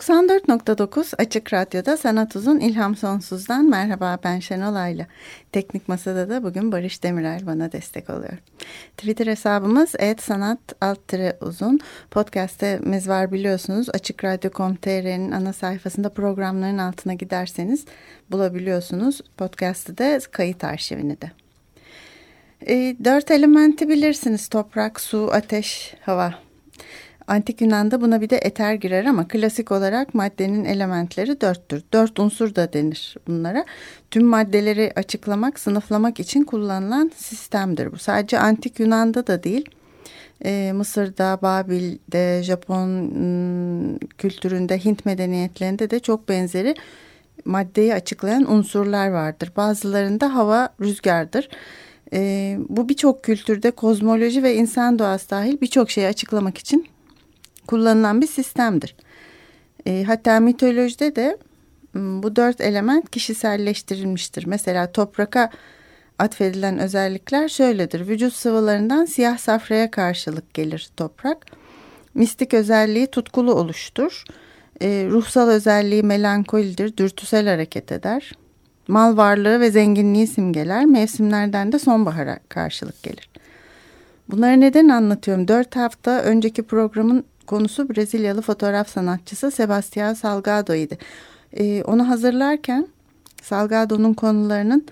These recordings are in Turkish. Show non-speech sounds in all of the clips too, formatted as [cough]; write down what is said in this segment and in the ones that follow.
94.9 Açık Radyo'da Sanat Uzun İlham Sonsuz'dan merhaba ben Şenol Ayla. Teknik Masa'da da bugün Barış Demirel bana destek oluyor. Twitter hesabımız sanat uzun. Podcast'imiz var biliyorsunuz. Açık Radyo.com.tr'nin ana sayfasında programların altına giderseniz bulabiliyorsunuz. Podcast'ı da kayıt arşivini de. E, dört elementi bilirsiniz. Toprak, su, ateş, hava Antik Yunan'da buna bir de eter girer ama klasik olarak maddenin elementleri dörttür. Dört unsur da denir bunlara. Tüm maddeleri açıklamak, sınıflamak için kullanılan sistemdir bu. Sadece Antik Yunan'da da değil. Ee, Mısır'da, Babil'de, Japon ıı, kültüründe, Hint medeniyetlerinde de çok benzeri maddeyi açıklayan unsurlar vardır. Bazılarında hava rüzgardır. Ee, bu birçok kültürde kozmoloji ve insan doğası dahil birçok şeyi açıklamak için kullanılan bir sistemdir. E, hatta mitolojide de bu dört element kişiselleştirilmiştir. Mesela topraka atfedilen özellikler şöyledir. Vücut sıvılarından siyah safraya karşılık gelir toprak. Mistik özelliği tutkulu oluştur. E, ruhsal özelliği melankolidir, dürtüsel hareket eder. Mal varlığı ve zenginliği simgeler. Mevsimlerden de sonbahara karşılık gelir. Bunları neden anlatıyorum? Dört hafta önceki programın konusu Brezilyalı fotoğraf sanatçısı Sebastião Salgado'ydu. E, onu hazırlarken Salgado'nun konularının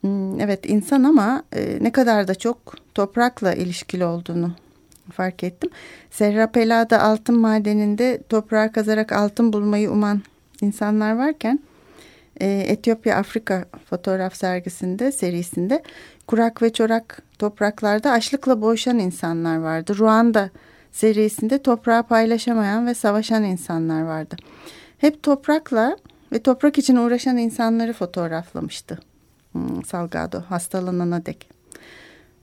hmm, evet insan ama e, ne kadar da çok toprakla ilişkili olduğunu fark ettim. Serra Pela'da altın madeninde toprağı kazarak altın bulmayı uman insanlar varken e, Etiyopya Afrika fotoğraf sergisinde serisinde kurak ve çorak topraklarda açlıkla boğuşan insanlar vardı. Ruanda serisinde toprağı paylaşamayan ve savaşan insanlar vardı. Hep toprakla ve toprak için uğraşan insanları fotoğraflamıştı hmm, Salgado hastalanana dek.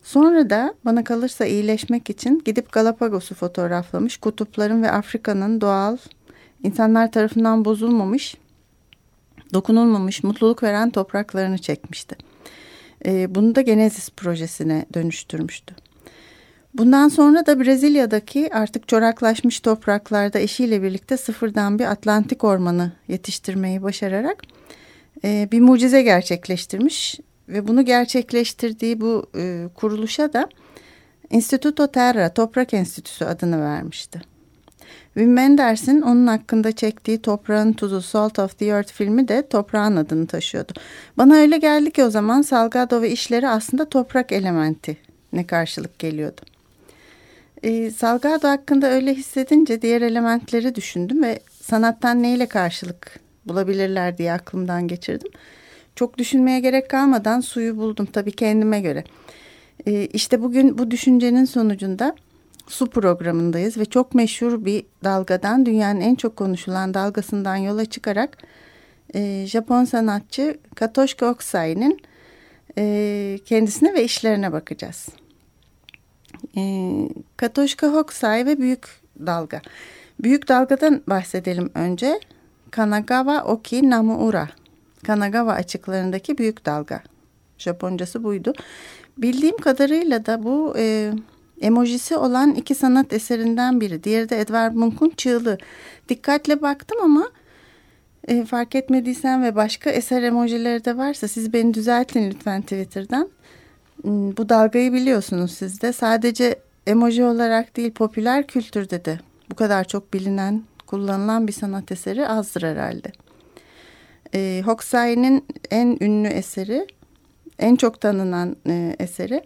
Sonra da bana kalırsa iyileşmek için gidip Galapagos'u fotoğraflamış. Kutupların ve Afrika'nın doğal, insanlar tarafından bozulmamış, dokunulmamış, mutluluk veren topraklarını çekmişti. Ee, bunu da Genesis projesine dönüştürmüştü. Bundan sonra da Brezilya'daki artık çoraklaşmış topraklarda eşiyle birlikte sıfırdan bir Atlantik ormanı yetiştirmeyi başararak e, bir mucize gerçekleştirmiş ve bunu gerçekleştirdiği bu e, kuruluşa da Instituto Terra, Toprak Enstitüsü adını vermişti. Wim Wenders'in onun hakkında çektiği Toprağın Tuzu Salt of the Earth filmi de toprağın adını taşıyordu. Bana öyle geldi ki o zaman Salgado ve işleri aslında toprak elementi ne karşılık geliyordu. E, Salgado hakkında öyle hissedince diğer elementleri düşündüm ve sanattan neyle karşılık bulabilirler diye aklımdan geçirdim. Çok düşünmeye gerek kalmadan suyu buldum tabii kendime göre. E, işte bugün bu düşüncenin sonucunda su programındayız ve çok meşhur bir dalgadan dünyanın en çok konuşulan dalgasından yola çıkarak e, Japon sanatçı Katoshika Okusai'nin e, kendisine ve işlerine bakacağız. E, Katoşka Hokusai ve Büyük Dalga. Büyük Dalga'dan bahsedelim önce. Kanagawa Oki Namuura. Kanagawa açıklarındaki Büyük Dalga. Japoncası buydu. Bildiğim kadarıyla da bu e, emojisi olan iki sanat eserinden biri. Diğeri de Edvard Munch'un Çığlığı. Dikkatle baktım ama e, fark etmediysen ve başka eser emojileri de varsa siz beni düzeltin lütfen Twitter'dan. Hmm, bu dalgayı biliyorsunuz siz de. Sadece emoji olarak değil popüler kültürde de bu kadar çok bilinen, kullanılan bir sanat eseri azdır herhalde. E, Hokusai'nin en ünlü eseri, en çok tanınan e, eseri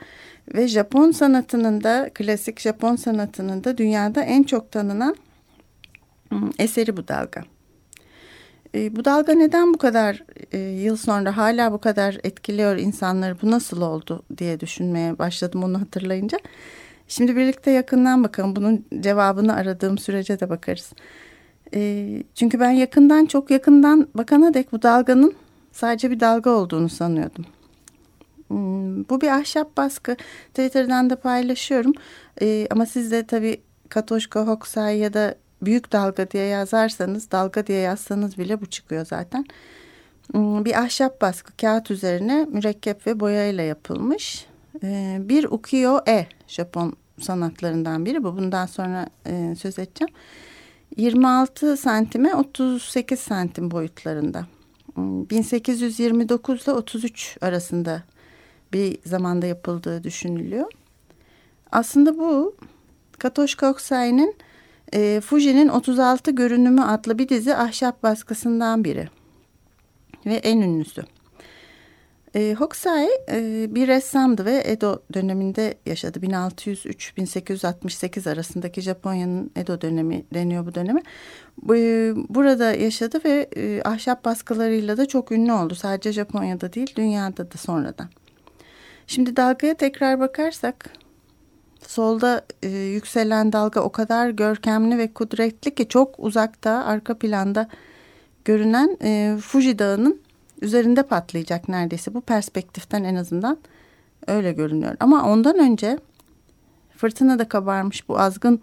ve Japon sanatının da, klasik Japon sanatının da dünyada en çok tanınan hmm, eseri bu dalga. E, bu dalga neden bu kadar e, yıl sonra hala bu kadar etkiliyor insanları bu nasıl oldu diye düşünmeye başladım onu hatırlayınca. Şimdi birlikte yakından bakalım. Bunun cevabını aradığım sürece de bakarız. E, çünkü ben yakından çok yakından bakana dek bu dalganın sadece bir dalga olduğunu sanıyordum. Hmm, bu bir ahşap baskı. Twitter'dan da paylaşıyorum. E, ama siz de tabii Katoşko, Hokusai ya da büyük dalga diye yazarsanız, dalga diye yazsanız bile bu çıkıyor zaten. Hmm, bir ahşap baskı kağıt üzerine mürekkep ve boyayla yapılmış. E, bir ukiyo-e Japon sanatlarından biri bu. Bundan sonra e, söz edeceğim. 26 santime 38 santim boyutlarında. 1829 ile 33 arasında bir zamanda yapıldığı düşünülüyor. Aslında bu Katoşka Oksay'ın e, Fuji'nin 36 Görünümü adlı bir dizi ahşap baskısından biri. Ve en ünlüsü. E, Hokusai e, bir ressamdı ve Edo döneminde yaşadı. 1603-1868 arasındaki Japonya'nın Edo dönemi deniyor bu dönemi. E, burada yaşadı ve e, ahşap baskılarıyla da çok ünlü oldu. Sadece Japonya'da değil dünyada da sonradan. Şimdi dalgaya tekrar bakarsak solda e, yükselen dalga o kadar görkemli ve kudretli ki çok uzakta arka planda görünen e, Fuji Dağı'nın üzerinde patlayacak neredeyse. Bu perspektiften en azından öyle görünüyor. Ama ondan önce fırtına da kabarmış bu azgın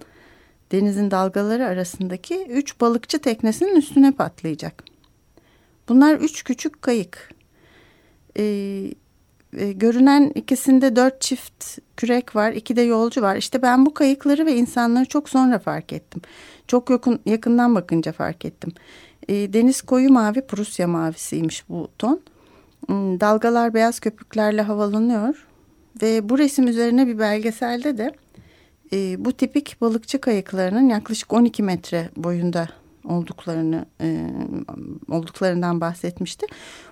denizin dalgaları arasındaki üç balıkçı teknesinin üstüne patlayacak. Bunlar üç küçük kayık. Ee, e, görünen ikisinde dört çift kürek var, iki de yolcu var. İşte ben bu kayıkları ve insanları çok sonra fark ettim. Çok yakın, yakından bakınca fark ettim. E, deniz koyu mavi, Prusya mavisiymiş bu ton. Hmm, dalgalar beyaz köpüklerle havalanıyor. Ve bu resim üzerine bir belgeselde de e, bu tipik balıkçı kayıklarının yaklaşık 12 metre boyunda olduklarını e, olduklarından bahsetmişti.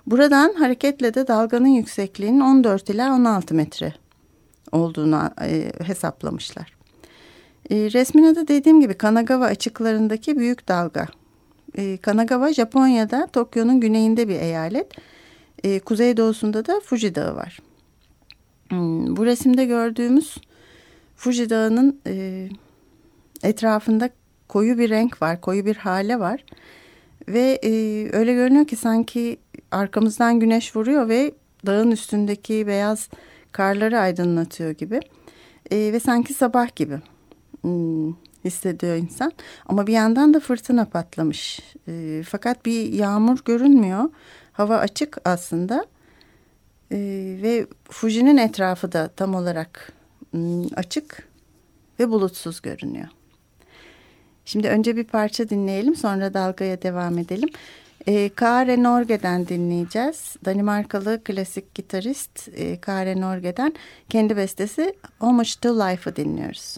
Buradan hareketle de dalganın yüksekliğinin 14 ila 16 metre olduğunu e, hesaplamışlar. E, resmin adı dediğim gibi Kanagawa açıklarındaki büyük dalga. E, Kanagawa Japonya'da Tokyo'nun güneyinde bir eyalet. E, kuzeydoğusunda da Fuji Dağı var. Hmm, bu resimde gördüğümüz Fuji Dağı'nın e, etrafında koyu bir renk var, koyu bir hale var. Ve e, öyle görünüyor ki sanki arkamızdan güneş vuruyor ve dağın üstündeki beyaz karları aydınlatıyor gibi. E, ve sanki sabah gibi hmm, hissediyor insan. Ama bir yandan da fırtına patlamış. E, fakat bir yağmur görünmüyor. Hava açık aslında. E, ve Fuji'nin etrafı da tam olarak hmm, açık ve bulutsuz görünüyor. Şimdi önce bir parça dinleyelim sonra dalgaya devam edelim. E, Kare Norge'den dinleyeceğiz. Danimarkalı klasik gitarist e, Kare Norge'den kendi bestesi Homage to Life'ı dinliyoruz.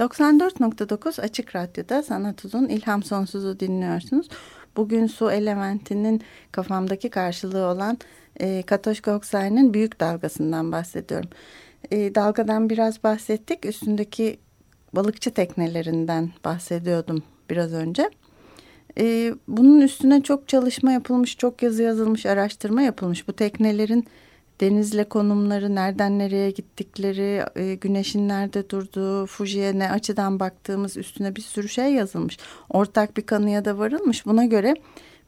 94.9 Açık Radyo'da Sanat Uzun İlham Sonsuz'u dinliyorsunuz. Bugün su elementinin kafamdaki karşılığı olan e, Katoşka Oksay'ın büyük dalgasından bahsediyorum. E, dalgadan biraz bahsettik. Üstündeki balıkçı teknelerinden bahsediyordum biraz önce. E, bunun üstüne çok çalışma yapılmış, çok yazı yazılmış, araştırma yapılmış. Bu teknelerin denizle konumları, nereden nereye gittikleri, e, güneşin nerede durduğu, Fuji'ye ne açıdan baktığımız üstüne bir sürü şey yazılmış. Ortak bir kanıya da varılmış. Buna göre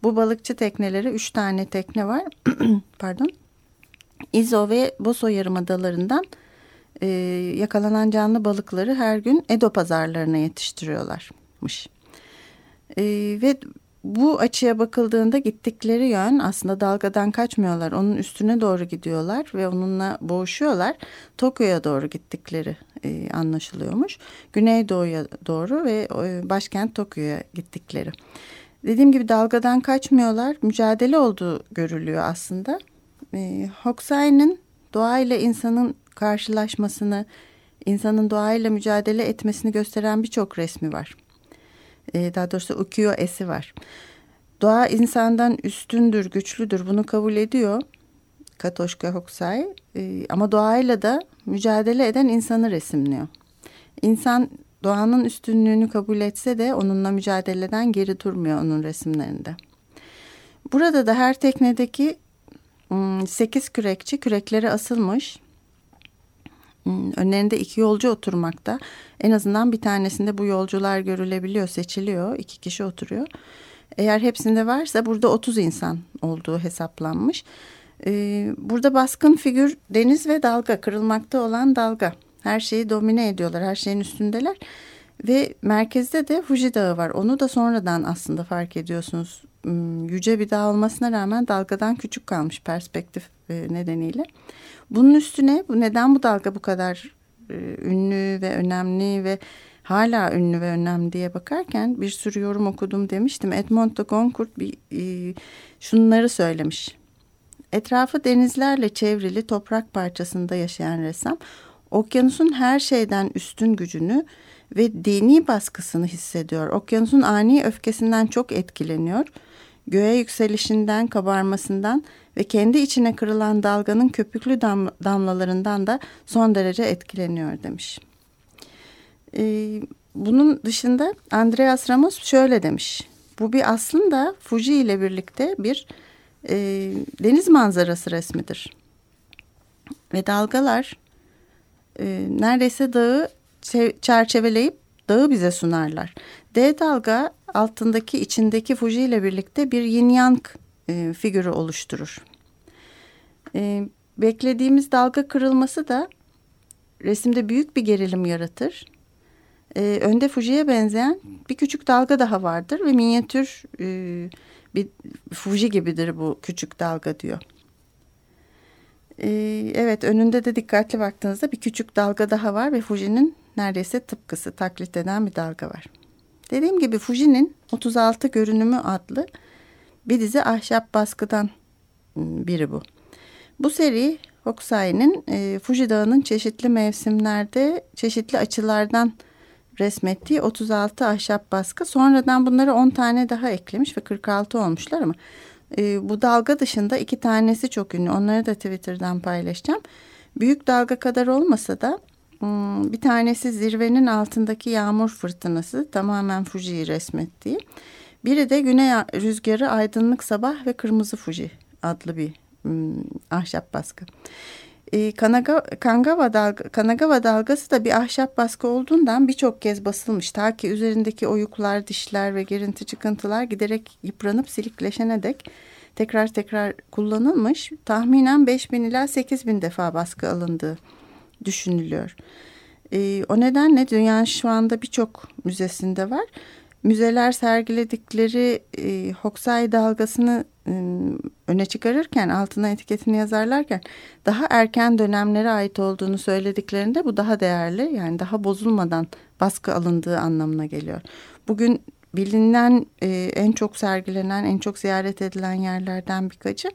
bu balıkçı tekneleri üç tane tekne var. [clears throat] Pardon. İzo ve Boso yarımadalarından e, yakalanan canlı balıkları her gün Edo pazarlarına yetiştiriyorlarmış. E, ve bu açıya bakıldığında gittikleri yön aslında dalgadan kaçmıyorlar. Onun üstüne doğru gidiyorlar ve onunla boğuşuyorlar. Tokyo'ya doğru gittikleri e, anlaşılıyormuş. Güneydoğu'ya doğru ve e, başkent Tokyo'ya gittikleri. Dediğim gibi dalgadan kaçmıyorlar. Mücadele olduğu görülüyor aslında. E, Hokusai'nin doğayla insanın karşılaşmasını, insanın doğayla mücadele etmesini gösteren birçok resmi var. E, daha doğrusu ukiyo esi var. Doğa insandan üstündür, güçlüdür bunu kabul ediyor Katoşka Hokusai. E, ama doğayla da mücadele eden insanı resimliyor. İnsan doğanın üstünlüğünü kabul etse de onunla mücadeleden geri durmuyor onun resimlerinde. Burada da her teknedeki sekiz kürekçi kürekleri asılmış. Önlerinde iki yolcu oturmakta. En azından bir tanesinde bu yolcular görülebiliyor, seçiliyor. İki kişi oturuyor. Eğer hepsinde varsa burada 30 insan olduğu hesaplanmış. Ee, burada baskın figür deniz ve dalga, kırılmakta olan dalga. Her şeyi domine ediyorlar, her şeyin üstündeler. Ve merkezde de Fuji Dağı var. Onu da sonradan aslında fark ediyorsunuz. Hmm, yüce bir dağ olmasına rağmen dalgadan küçük kalmış perspektif e, nedeniyle. Bunun üstüne neden bu dalga bu kadar e, ünlü ve önemli ve hala ünlü ve önemli diye bakarken bir sürü yorum okudum demiştim. Edmond de Goncourt bir, e, şunları söylemiş. Etrafı denizlerle çevrili toprak parçasında yaşayan ressam okyanusun her şeyden üstün gücünü ve dini baskısını hissediyor. Okyanusun ani öfkesinden çok etkileniyor. Göğe yükselişinden, kabarmasından ve kendi içine kırılan dalganın köpüklü dam damlalarından da son derece etkileniyor demiş. Ee, bunun dışında Andreas Ramos şöyle demiş. Bu bir aslında Fuji ile birlikte bir e, deniz manzarası resmidir. Ve dalgalar e, neredeyse dağı çerçeveleyip dağı bize sunarlar. D dalga altındaki içindeki Fuji ile birlikte bir yin yang e, figürü oluşturur. E, beklediğimiz dalga kırılması da resimde büyük bir gerilim yaratır. E, önde Fuji'ye benzeyen bir küçük dalga daha vardır ve minyatür e, bir Fuji gibidir bu küçük dalga diyor. E, evet önünde de dikkatli baktığınızda bir küçük dalga daha var ve Fuji'nin neredeyse tıpkısı taklit eden bir dalga var. Dediğim gibi Fuji'nin 36 görünümü adlı bir dizi ahşap baskıdan biri bu. Bu seri Hokusai'nin e, Fuji Dağı'nın çeşitli mevsimlerde çeşitli açılardan resmettiği 36 ahşap baskı. Sonradan bunları 10 tane daha eklemiş ve 46 olmuşlar ama e, bu dalga dışında iki tanesi çok ünlü. Onları da Twitter'dan paylaşacağım. Büyük dalga kadar olmasa da bir tanesi zirvenin altındaki yağmur fırtınası tamamen Fuji'yi resmettiği. Biri de güney rüzgarı aydınlık sabah ve kırmızı Fuji adlı bir hmm, ahşap baskı. E, Kanaga, Kanagawa, dalga, Kanagawa dalgası da bir ahşap baskı olduğundan birçok kez basılmış. Ta ki üzerindeki oyuklar, dişler ve gerinti çıkıntılar giderek yıpranıp silikleşene dek tekrar tekrar kullanılmış. Tahminen 5000 ila 8000 defa baskı alındığı düşünülüyor. E, o nedenle dünyanın şu anda birçok müzesinde var. Müzeler sergiledikleri e, Hokusai dalgasını e, öne çıkarırken altına etiketini yazarlarken daha erken dönemlere ait olduğunu söylediklerinde bu daha değerli yani daha bozulmadan baskı alındığı anlamına geliyor. Bugün bilinen e, en çok sergilenen en çok ziyaret edilen yerlerden birkaçı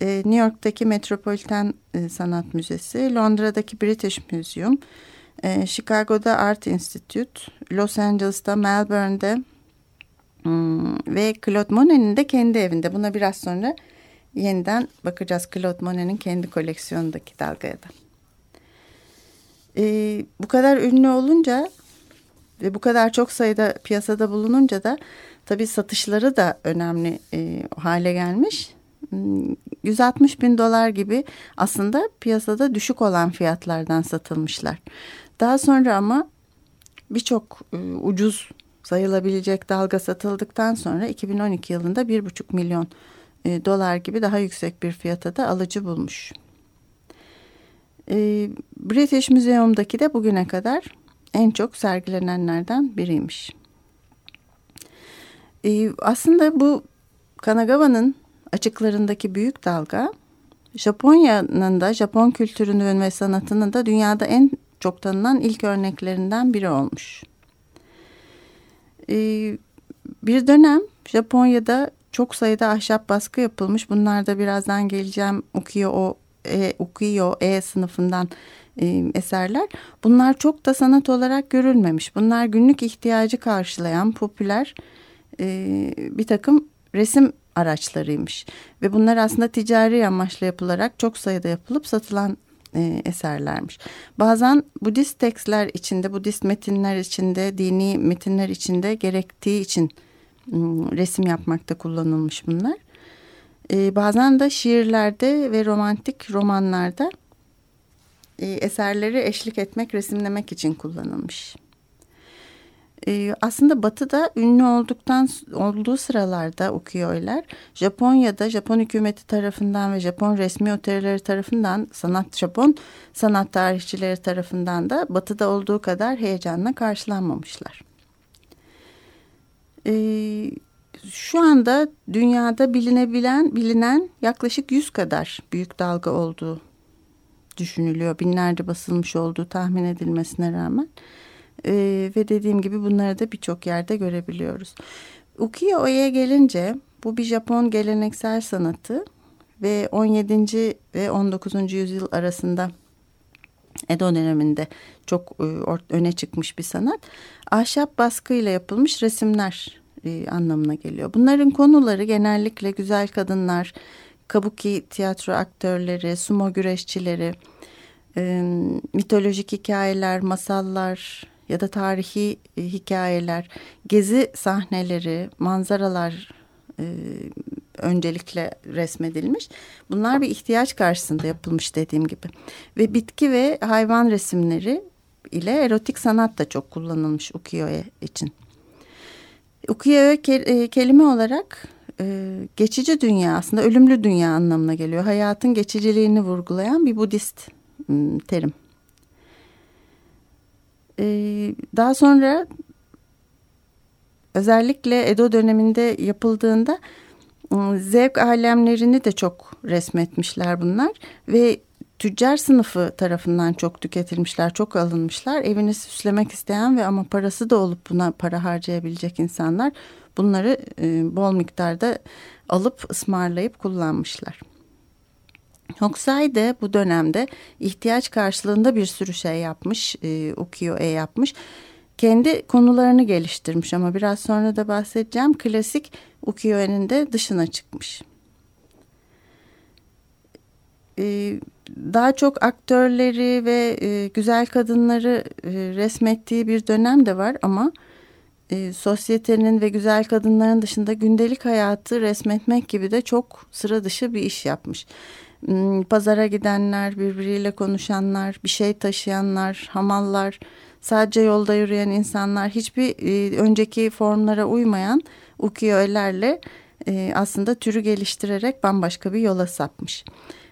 e, New York'taki Metropolitan e, Sanat Müzesi, Londra'daki British Museum, E, Chicago'da Art Institute, Los Angeles'ta, Melbourne'de hmm, ve Claude Monet'in de kendi evinde. Buna biraz sonra yeniden bakacağız Claude Monet'in kendi koleksiyonundaki dalgaya da. E, bu kadar ünlü olunca ve bu kadar çok sayıda piyasada bulununca da tabii satışları da önemli e, hale gelmiş. 160 hmm, bin dolar gibi aslında piyasada düşük olan fiyatlardan satılmışlar. Daha sonra ama birçok e, ucuz sayılabilecek dalga satıldıktan sonra 2012 yılında 1,5 milyon e, dolar gibi daha yüksek bir fiyata da alıcı bulmuş. E, British Museum'daki de bugüne kadar en çok sergilenenlerden biriymiş. Aslında bu Kanagawa'nın açıklarındaki büyük dalga Japonya'nın da Japon kültürünün ve sanatının da dünyada en çok tanınan ilk örneklerinden biri olmuş. Ee, bir dönem Japonya'da çok sayıda ahşap baskı yapılmış. Bunlar da birazdan geleceğim ukiyo e, ukiyo e sınıfından e, eserler. Bunlar çok da sanat olarak görülmemiş. Bunlar günlük ihtiyacı karşılayan popüler e, bir takım resim araçlarıymış. Ve bunlar aslında ticari amaçla yapılarak çok sayıda yapılıp satılan e, eserlermiş. Bazen Budist tekstler içinde, Budist metinler içinde, dini metinler içinde gerektiği için resim yapmakta kullanılmış bunlar. E, bazen de şiirlerde ve romantik romanlarda e, eserleri eşlik etmek, resimlemek için kullanılmış. E, aslında Batı'da ünlü olduktan olduğu sıralarda ukiyo-i'ler Japonya'da Japon hükümeti tarafından ve Japon resmi otelleri tarafından sanat Japon sanat tarihçileri tarafından da Batı'da olduğu kadar heyecanla karşılanmamışlar. E, şu anda dünyada bilinebilen bilinen yaklaşık 100 kadar büyük dalga olduğu düşünülüyor. Binlerce basılmış olduğu tahmin edilmesine rağmen. E, ve dediğim gibi bunları da birçok yerde görebiliyoruz. Ukiyo-e'ye gelince bu bir Japon geleneksel sanatı ve 17. ve 19. yüzyıl arasında Edo döneminde çok e, öne çıkmış bir sanat. Ahşap baskıyla yapılmış resimler e, anlamına geliyor. Bunların konuları genellikle güzel kadınlar, kabuki tiyatro aktörleri, sumo güreşçileri, e, mitolojik hikayeler, masallar, ya da tarihi e, hikayeler, gezi sahneleri, manzaralar e, öncelikle resmedilmiş. Bunlar bir ihtiyaç karşısında yapılmış dediğim gibi. Ve bitki ve hayvan resimleri ile erotik sanat da çok kullanılmış ukiyo-e için. Ukiyo-e ke kelime olarak e, geçici dünya aslında ölümlü dünya anlamına geliyor. Hayatın geçiciliğini vurgulayan bir Budist terim. Ee, daha sonra özellikle Edo döneminde yapıldığında ıı, zevk alemlerini de çok resmetmişler bunlar ve tüccar sınıfı tarafından çok tüketilmişler, çok alınmışlar. Evini süslemek isteyen ve ama parası da olup buna para harcayabilecek insanlar bunları ıı, bol miktarda alıp ısmarlayıp kullanmışlar. De bu dönemde ihtiyaç karşılığında bir sürü şey yapmış, e, ukiyo-e yapmış. Kendi konularını geliştirmiş ama biraz sonra da bahsedeceğim. Klasik ukiyo-e'nin de dışına çıkmış. E, daha çok aktörleri ve e, güzel kadınları e, resmettiği bir dönem de var ama e, sosyetenin ve güzel kadınların dışında gündelik hayatı resmetmek gibi de çok sıra dışı bir iş yapmış. Hmm, pazara gidenler, birbiriyle konuşanlar, bir şey taşıyanlar, hamallar, sadece yolda yürüyen insanlar hiçbir e, önceki formlara uymayan ukiyo-e'lerle e, aslında türü geliştirerek bambaşka bir yola sapmış.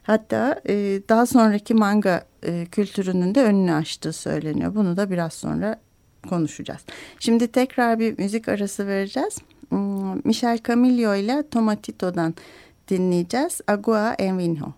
Hatta e, daha sonraki manga kültürünün de önünü açtığı söyleniyor. Bunu da biraz sonra konuşacağız. Şimdi tekrar bir müzik arası vereceğiz. Hmm, Michel Camillo ile Tomatito'dan dinleyeceğiz. Agua en Vinho.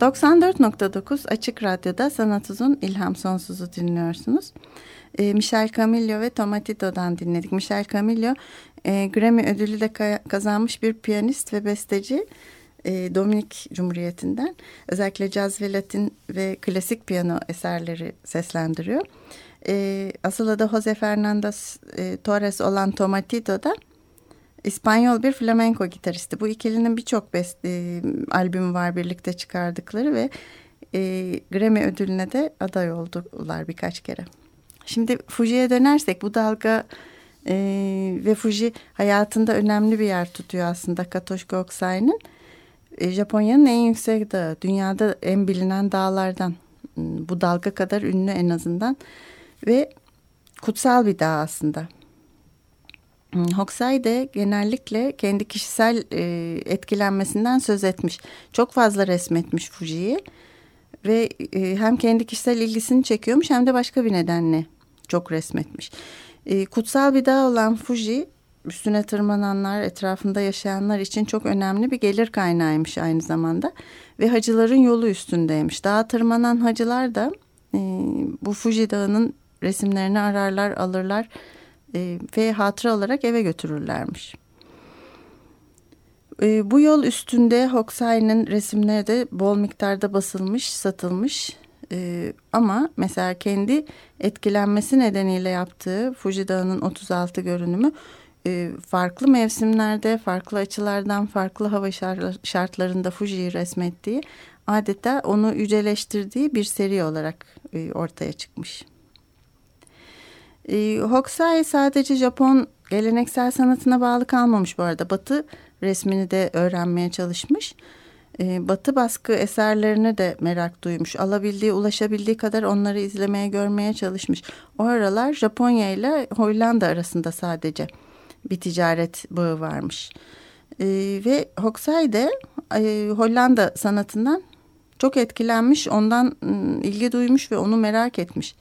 94.9 Açık Radyo'da Sanat Uzun İlham Sonsuz'u dinliyorsunuz. E, Michel Camillo ve Tomatito'dan dinledik. Michel Camillo e, Grammy ödülü de kazanmış bir piyanist ve besteci e, Dominik Cumhuriyeti'nden. Özellikle caz ve latin ve klasik piyano eserleri seslendiriyor. E, asıl adı Jose Fernandez e, Torres olan Tomatito da İspanyol bir flamenco gitaristi. Bu ikilinin birçok e, albümü var birlikte çıkardıkları ve e, Grammy ödülüne de aday oldular birkaç kere. Şimdi Fuji'ye dönersek bu dalga e, ve Fuji hayatında önemli bir yer tutuyor aslında Katoşko Oksay'ın. E, Japonya'nın en yüksek dağı, dünyada en bilinen dağlardan. Bu dalga kadar ünlü en azından ve kutsal bir dağ aslında. Hmm, Hokusai de genellikle kendi kişisel e, etkilenmesinden söz etmiş. Çok fazla resmetmiş Fuji'yi ve e, hem kendi kişisel ilgisini çekiyormuş hem de başka bir nedenle çok resmetmiş. E, kutsal bir dağ olan Fuji üstüne tırmananlar, etrafında yaşayanlar için çok önemli bir gelir kaynağıymış aynı zamanda. Ve hacıların yolu üstündeymiş. Dağa tırmanan hacılar da e, bu Fuji Dağı'nın resimlerini ararlar, alırlar e, ve hatıra olarak eve götürürlermiş. E, bu yol üstünde Hokusai'nin resimleri de bol miktarda basılmış, satılmış. E, ama mesela kendi etkilenmesi nedeniyle yaptığı Fuji Dağı'nın 36 görünümü e, farklı mevsimlerde, farklı açılardan, farklı hava şartlarında Fuji'yi resmettiği adeta onu yüceleştirdiği bir seri olarak e, ortaya çıkmış. E, Hokusai sadece Japon geleneksel sanatına bağlı kalmamış bu arada. Batı resmini de öğrenmeye çalışmış. E, batı baskı eserlerine de merak duymuş. Alabildiği, ulaşabildiği kadar onları izlemeye, görmeye çalışmış. O aralar Japonya ile Hollanda arasında sadece bir ticaret bağı varmış. E, ve Hokusai de e, Hollanda sanatından çok etkilenmiş, ondan ıı, ilgi duymuş ve onu merak etmiş.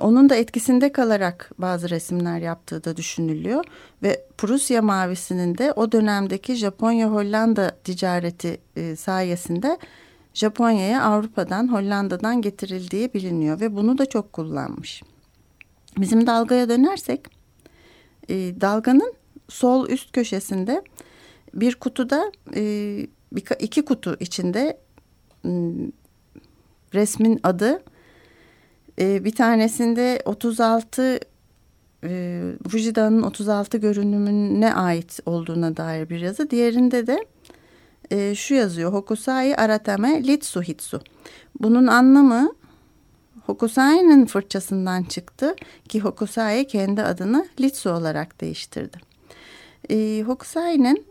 Onun da etkisinde kalarak bazı resimler yaptığı da düşünülüyor ve Prusya mavisinin de o dönemdeki Japonya-Hollanda ticareti e, sayesinde Japonya'ya Avrupa'dan, Hollanda'dan getirildiği biliniyor ve bunu da çok kullanmış. Bizim dalgaya dönersek e, dalganın sol üst köşesinde bir kutuda e, iki kutu içinde e, resmin adı e, bir tanesinde 36 e, Fujida'nın 36 görünümüne ait olduğuna dair bir yazı. Diğerinde de e, şu yazıyor. Hokusai aratame litsu hitsu. Bunun anlamı Hokusai'nin fırçasından çıktı ki Hokusai kendi adını Litsu olarak değiştirdi. E, Hokusai'nin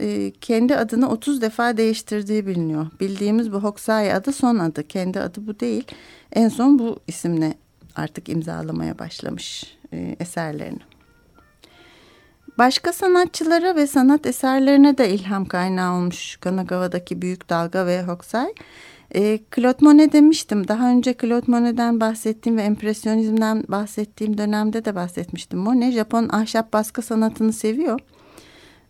e, kendi adını 30 defa değiştirdiği biliniyor. Bildiğimiz bu Hokusai adı son adı. Kendi adı bu değil. En son bu isimle artık imzalamaya başlamış e, eserlerini. Başka sanatçılara ve sanat eserlerine de ilham kaynağı olmuş Kanagawa'daki Büyük Dalga ve Hokusai. E, Claude Monet demiştim. Daha önce Claude Monet'den bahsettiğim ve empresyonizmden bahsettiğim dönemde de bahsetmiştim. Monet Japon ahşap baskı sanatını seviyor.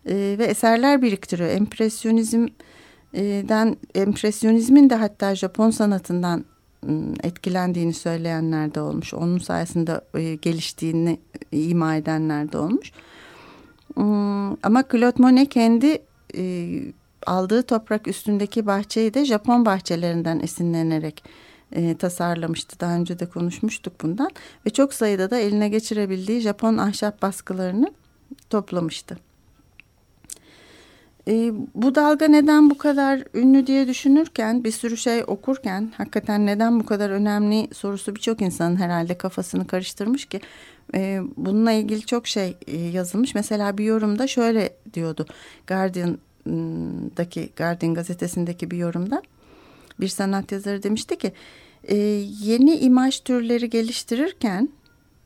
E, ve eserler biriktiriyor. Empresyonizmden, empresyonizmin de hatta Japon sanatından etkilendiğini söyleyenler de olmuş. Onun sayesinde e, geliştiğini ima edenler de olmuş. Ama Claude Monet kendi e, aldığı toprak üstündeki bahçeyi de Japon bahçelerinden esinlenerek e, tasarlamıştı. Daha önce de konuşmuştuk bundan ve çok sayıda da eline geçirebildiği Japon ahşap baskılarını toplamıştı. E, bu dalga neden bu kadar ünlü diye düşünürken bir sürü şey okurken hakikaten neden bu kadar önemli sorusu birçok insanın herhalde kafasını karıştırmış ki e, bununla ilgili çok şey e, yazılmış. Mesela bir yorumda şöyle diyordu Guardian daki Guardian gazetesindeki bir yorumda bir sanat yazarı demişti ki e, yeni imaj türleri geliştirirken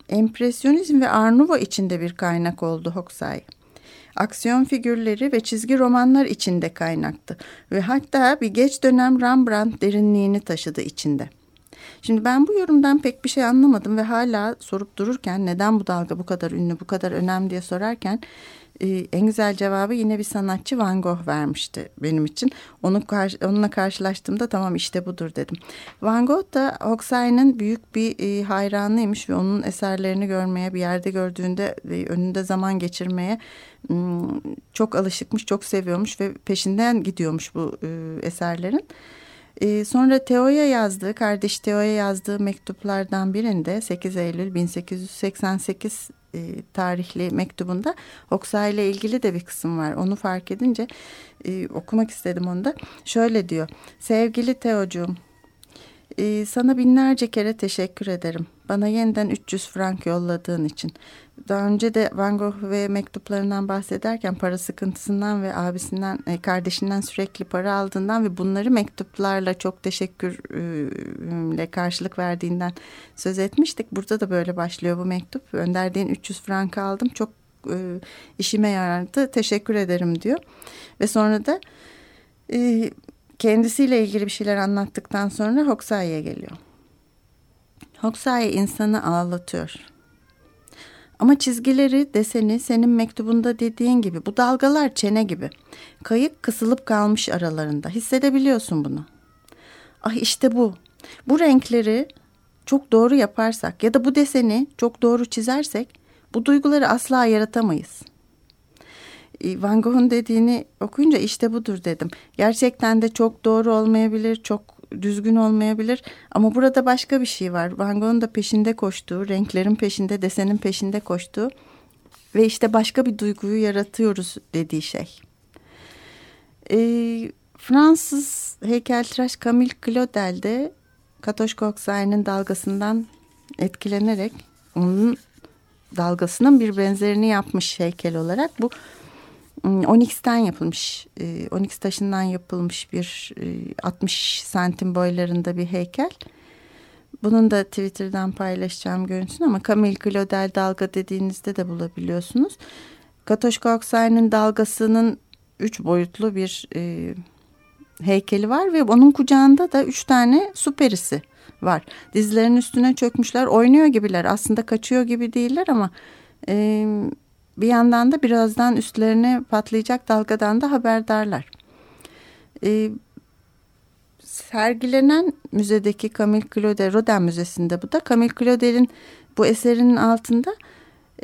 empresyonizm ve Arnuvo içinde bir kaynak oldu Hokusai. Aksiyon figürleri ve çizgi romanlar içinde kaynaktı ve hatta bir geç dönem Rembrandt derinliğini taşıdı içinde. Şimdi ben bu yorumdan pek bir şey anlamadım ve hala sorup dururken neden bu dalga bu kadar ünlü, bu kadar önemli diye sorarken e, en güzel cevabı yine bir sanatçı Van Gogh vermişti benim için. Onu onunla karşılaştığımda tamam işte budur dedim. Van Gogh da Hokusai'nin büyük bir e, hayranıymış ve onun eserlerini görmeye bir yerde gördüğünde önünde zaman geçirmeye çok alışıkmış, çok seviyormuş ve peşinden gidiyormuş bu e, eserlerin. E, sonra Teo'ya yazdığı, kardeş Teo'ya yazdığı mektuplardan birinde 8 Eylül 1888 e, tarihli mektubunda Oksay ile ilgili de bir kısım var. Onu fark edince e, okumak istedim onu da. Şöyle diyor. Sevgili Teo'cuğum ee, sana binlerce kere teşekkür ederim. Bana yeniden 300 frank yolladığın için. Daha önce de Van Gogh ve mektuplarından bahsederken para sıkıntısından ve abisinden, e, kardeşinden sürekli para aldığından ve bunları mektuplarla çok teşekkürle karşılık verdiğinden söz etmiştik. Burada da böyle başlıyor bu mektup. Önderdiğin 300 frank aldım. Çok e, işime yaradı. Teşekkür ederim diyor. Ve sonra da e, kendisiyle ilgili bir şeyler anlattıktan sonra Hokusai'ye geliyor. Hokusai insanı ağlatıyor. Ama çizgileri, deseni senin mektubunda dediğin gibi bu dalgalar çene gibi. Kayık kısılıp kalmış aralarında. Hissedebiliyorsun bunu. Ah işte bu. Bu renkleri çok doğru yaparsak ya da bu deseni çok doğru çizersek bu duyguları asla yaratamayız.'' E, Van Gogh'un dediğini okuyunca işte budur dedim. Gerçekten de çok doğru olmayabilir, çok düzgün olmayabilir ama burada başka bir şey var. Van Gogh'un da peşinde koştuğu, renklerin peşinde, desenin peşinde koştuğu ve işte başka bir duyguyu yaratıyoruz dediği şey. E, Fransız heykeltıraş Camille Claudel de Katoş Koksay'ın dalgasından etkilenerek onun dalgasının bir benzerini yapmış heykel olarak. Bu Onyx'ten yapılmış, e, Onyx taşından yapılmış bir 60 e, santim boylarında bir heykel. Bunun da Twitter'dan paylaşacağım görüntüsünü ama Camille Claudel dalga dediğinizde de bulabiliyorsunuz. Katoşka Oksay'ın dalgasının üç boyutlu bir e, heykeli var ve onun kucağında da üç tane su perisi var. Dizlerin üstüne çökmüşler, oynuyor gibiler. Aslında kaçıyor gibi değiller ama... E, bir yandan da birazdan üstlerine patlayacak dalgadan da haberdarlar. E, sergilenen müzedeki Camille Claudel, Rodin Müzesi'nde bu da Camille Claudel'in bu eserinin altında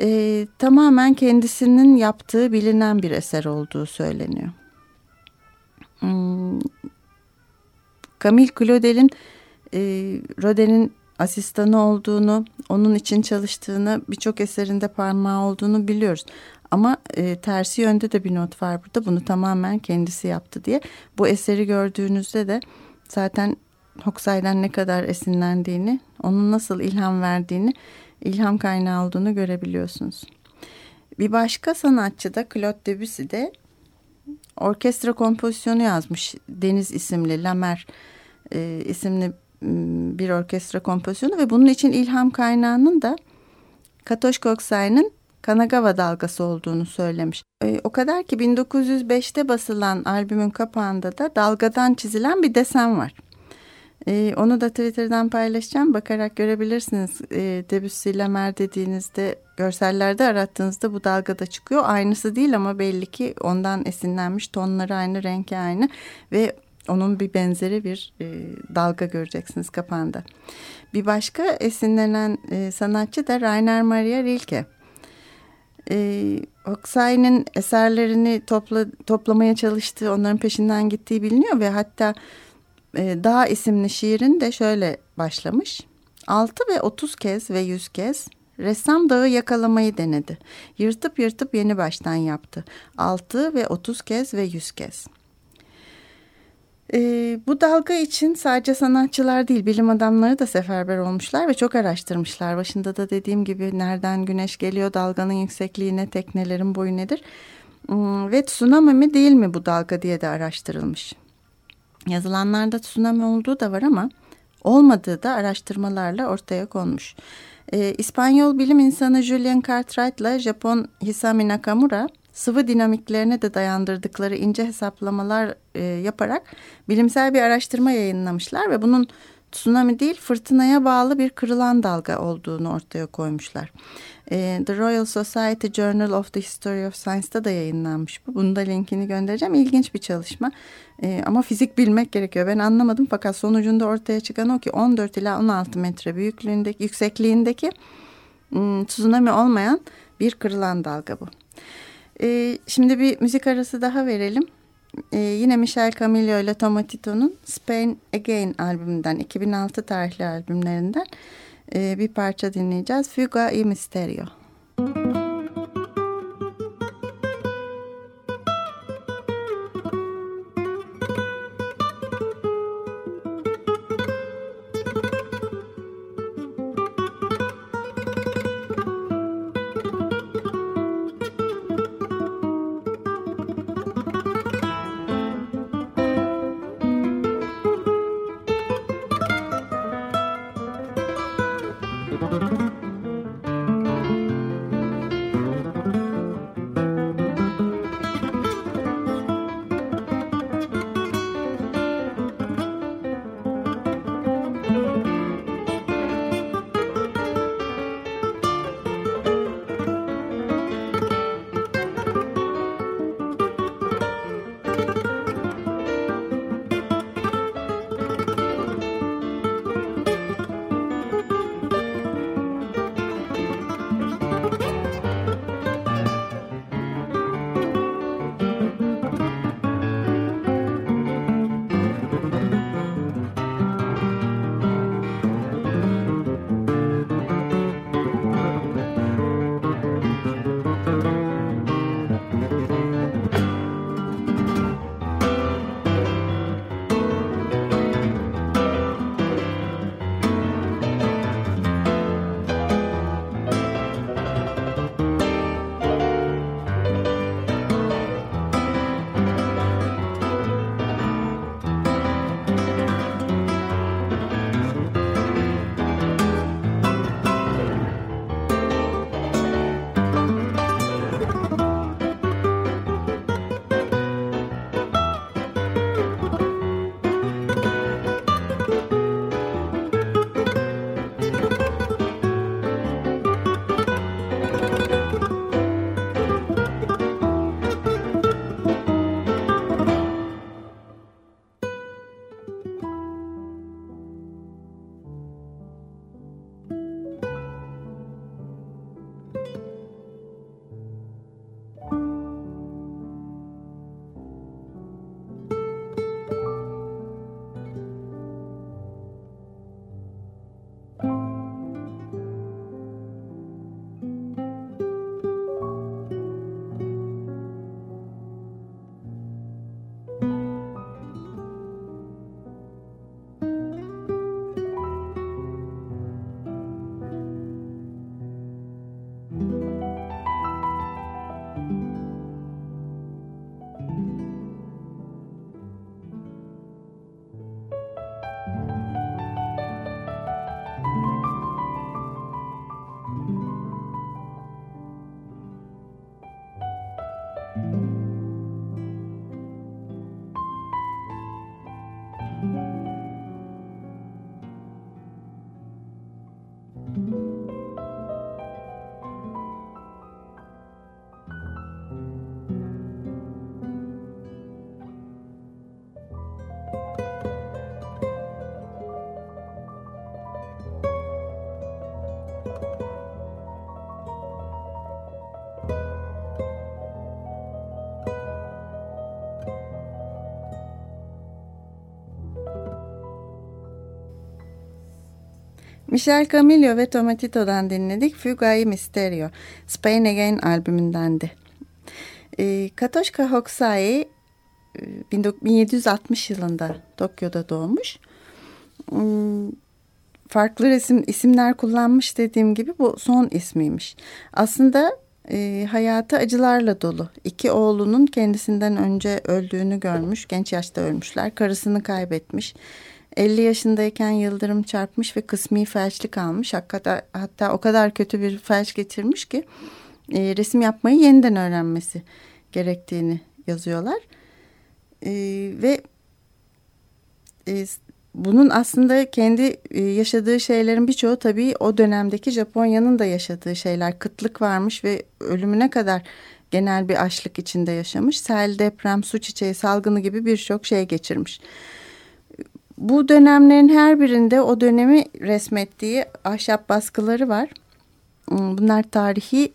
e, tamamen kendisinin yaptığı bilinen bir eser olduğu söyleniyor. Hmm, Camille Claudel'in e, Rodin'in asistanı olduğunu, onun için çalıştığını, birçok eserinde parmağı olduğunu biliyoruz. Ama e, tersi yönde de bir not var burada. Bunu tamamen kendisi yaptı diye. Bu eseri gördüğünüzde de zaten Hokusai'den ne kadar esinlendiğini, onun nasıl ilham verdiğini, ilham kaynağı olduğunu görebiliyorsunuz. Bir başka sanatçı da Claude Debussy de orkestra kompozisyonu yazmış. Deniz isimli, Lamer e, isimli bir orkestra kompozisyonu ve bunun için ilham kaynağının da Katoş Koksay'ın Kanagawa dalgası olduğunu söylemiş. E, o kadar ki 1905'te basılan albümün kapağında da dalgadan çizilen bir desen var. E, onu da Twitter'dan paylaşacağım. Bakarak görebilirsiniz. E, Debussy Lamer dediğinizde görsellerde arattığınızda bu dalgada çıkıyor. Aynısı değil ama belli ki ondan esinlenmiş. Tonları aynı, renki aynı ve onun bir benzeri bir e, dalga göreceksiniz kapağında. Bir başka esinlenen e, sanatçı da Rainer Maria Rilke. E, Oksay'ın eserlerini topla, toplamaya çalıştığı, onların peşinden gittiği biliniyor ve hatta e, Dağ isimli şiirin de şöyle başlamış. Altı ve otuz kez ve yüz kez ressam dağı yakalamayı denedi. Yırtıp yırtıp yeni baştan yaptı. Altı ve otuz kez ve yüz kez. E, bu dalga için sadece sanatçılar değil bilim adamları da seferber olmuşlar ve çok araştırmışlar. Başında da dediğim gibi nereden güneş geliyor, dalganın yüksekliği ne, teknelerin boyu nedir? Hmm, ve tsunami mi değil mi bu dalga diye de araştırılmış. Yazılanlarda tsunami olduğu da var ama olmadığı da araştırmalarla ortaya konmuş. E, İspanyol bilim insanı Julian Cartwright ile Japon Hisami Nakamura sıvı dinamiklerine de dayandırdıkları ince hesaplamalar e, yaparak bilimsel bir araştırma yayınlamışlar ve bunun tsunami değil fırtınaya bağlı bir kırılan dalga olduğunu ortaya koymuşlar. E, the Royal Society Journal of the History of Science'da da yayınlanmış bu. Bunu da linkini göndereceğim. İlginç bir çalışma. E, ama fizik bilmek gerekiyor. Ben anlamadım fakat sonucunda ortaya çıkan o ki 14 ila 16 metre büyüklüğündeki, yüksekliğindeki ım, tsunami olmayan bir kırılan dalga bu. E, şimdi bir müzik arası daha verelim. E, yine Michel Camillo ile Tomatito'nun Spain Again albümünden 2006 tarihli albümlerinden e, bir parça dinleyeceğiz. Fuga y Misterio. Müzik Michel Camillo ve Tomatito'dan dinledik. Fugai Misterio. Spain Again albümündendi. E, Katoshka Hokusai 1760 e, yılında Tokyo'da doğmuş. Hmm, farklı resim isimler kullanmış dediğim gibi bu son ismiymiş. Aslında e, hayatı acılarla dolu. İki oğlunun kendisinden önce öldüğünü görmüş. Genç yaşta ölmüşler. Karısını kaybetmiş. 50 yaşındayken yıldırım çarpmış ve kısmi felçlik almış. Hatta, hatta o kadar kötü bir felç getirmiş ki e, resim yapmayı yeniden öğrenmesi gerektiğini yazıyorlar. E, ve e, bunun aslında kendi e, yaşadığı şeylerin birçoğu tabii o dönemdeki Japonya'nın da yaşadığı şeyler. Kıtlık varmış ve ölümüne kadar genel bir açlık içinde yaşamış. Sel, deprem, su çiçeği salgını gibi birçok şey geçirmiş. Bu dönemlerin her birinde o dönemi resmettiği ahşap baskıları var. Hmm, bunlar tarihi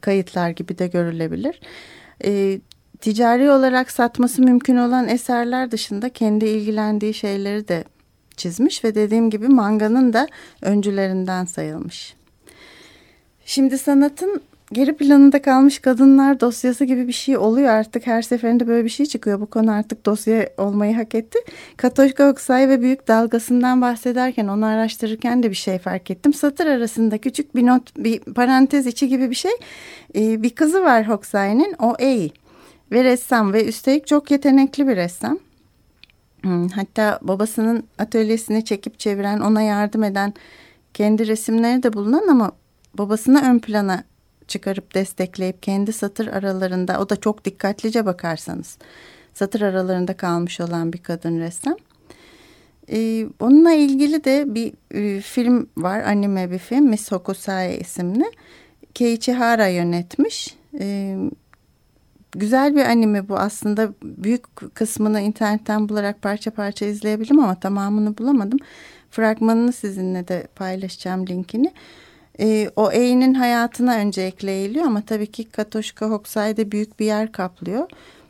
kayıtlar gibi de görülebilir. E, ticari olarak satması mümkün olan eserler dışında kendi ilgilendiği şeyleri de çizmiş ve dediğim gibi manganın da öncülerinden sayılmış. Şimdi sanatın geri planında kalmış kadınlar dosyası gibi bir şey oluyor artık. Her seferinde böyle bir şey çıkıyor. Bu konu artık dosya olmayı hak etti. Katoşka Oksay ve Büyük Dalgası'ndan bahsederken onu araştırırken de bir şey fark ettim. Satır arasında küçük bir not, bir parantez içi gibi bir şey. Ee, bir kızı var Hokusai'nin o Ei ve ressam ve üstelik çok yetenekli bir ressam. Hmm, hatta babasının atölyesini çekip çeviren, ona yardım eden, kendi resimleri de bulunan ama babasını ön plana çıkarıp destekleyip kendi satır aralarında o da çok dikkatlice bakarsanız satır aralarında kalmış olan bir kadın ressam. Ee, onunla ilgili de bir e, film var anime bir film Miss Hokusai isimli. Keiichi Hara yönetmiş. Ee, güzel bir anime bu aslında büyük kısmını internetten bularak parça parça izleyebilirim ama tamamını bulamadım. Fragmanını sizinle de paylaşacağım linkini. E, o E'nin hayatına önce ekleyiliyor ama tabii ki Katoşka Hokusai'de büyük bir yer kaplıyor.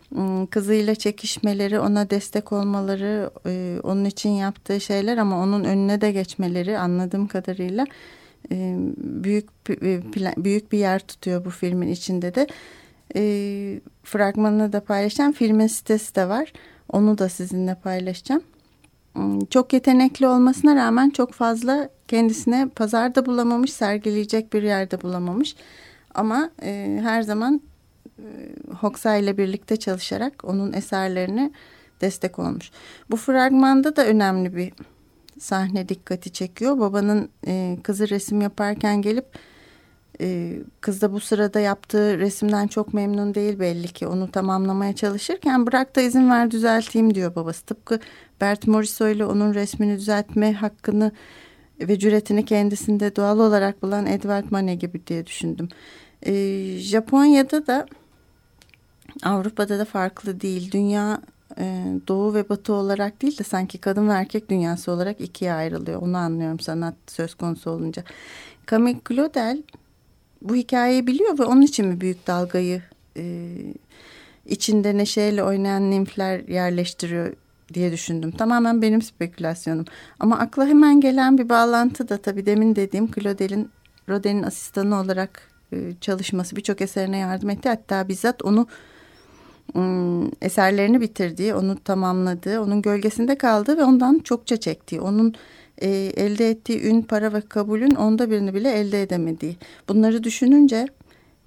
Hmm, kızıyla çekişmeleri, ona destek olmaları, e, onun için yaptığı şeyler ama onun önüne de geçmeleri anladığım kadarıyla e, büyük e, büyük bir yer tutuyor bu filmin içinde de. E, fragmanını da paylaşacağım. Filmin sitesi de var. Onu da sizinle paylaşacağım. Hmm, çok yetenekli olmasına rağmen çok fazla kendisine pazarda bulamamış, sergileyecek bir yerde bulamamış. Ama e, her zaman e, Hoxha ile birlikte çalışarak onun eserlerine destek olmuş. Bu fragmanda da önemli bir sahne dikkati çekiyor. Babanın e, kızı resim yaparken gelip e, kız da bu sırada yaptığı resimden çok memnun değil belli ki. Onu tamamlamaya çalışırken bırak da izin ver düzelteyim diyor babası. Tıpkı Bert Morisot ile onun resmini düzeltme hakkını ve cüretini kendisinde doğal olarak bulan Edward Manet gibi diye düşündüm. E, Japonya'da da Avrupa'da da farklı değil. Dünya e, doğu ve batı olarak değil de sanki kadın ve erkek dünyası olarak ikiye ayrılıyor. Onu anlıyorum sanat söz konusu olunca. Camille Claudel bu hikayeyi biliyor ve onun için mi büyük dalgayı e, içinde neşeyle oynayan nimfler yerleştiriyor diye düşündüm. Tamamen benim spekülasyonum. Ama akla hemen gelen bir bağlantı da tabii demin dediğim Claudel'in Rodin'in asistanı olarak e, çalışması birçok eserine yardım etti. Hatta bizzat onu eserlerini bitirdiği, onu tamamladığı, onun gölgesinde kaldığı ve ondan çokça çektiği, onun e, elde ettiği ün, para ve kabulün onda birini bile elde edemediği. Bunları düşününce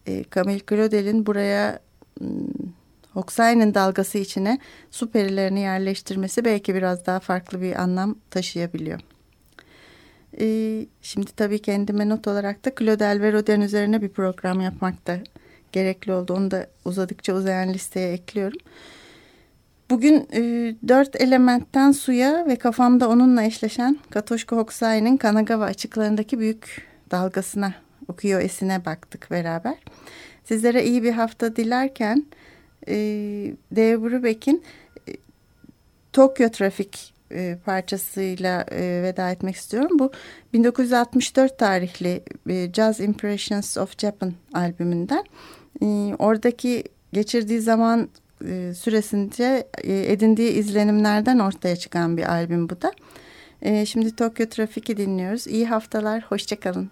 e, Camille Claudel'in buraya ım, Hokusai'nin dalgası içine su perilerini yerleştirmesi belki biraz daha farklı bir anlam taşıyabiliyor. Ee, şimdi tabii kendime not olarak da Claudel ve Rodin üzerine bir program yapmak da gerekli oldu. Onu da uzadıkça uzayan listeye ekliyorum. Bugün e, dört elementten suya ve kafamda onunla eşleşen Katoşko Hokusai'nin Kanagawa açıklarındaki büyük dalgasına, okuyor esine baktık beraber. Sizlere iyi bir hafta dilerken e, Dave Brubeck'in e, Tokyo Trafik e, parçasıyla e, veda etmek istiyorum. Bu 1964 tarihli e, Jazz Impressions of Japan albümünden. E, oradaki geçirdiği zaman e, süresince e, edindiği izlenimlerden ortaya çıkan bir albüm bu da. E, şimdi Tokyo Trafik'i dinliyoruz. İyi haftalar, hoşçakalın.